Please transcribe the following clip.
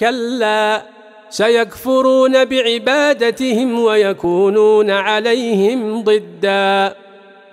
كلا سيكفرون بعبادتهم ويكونون عليهم ضدًا.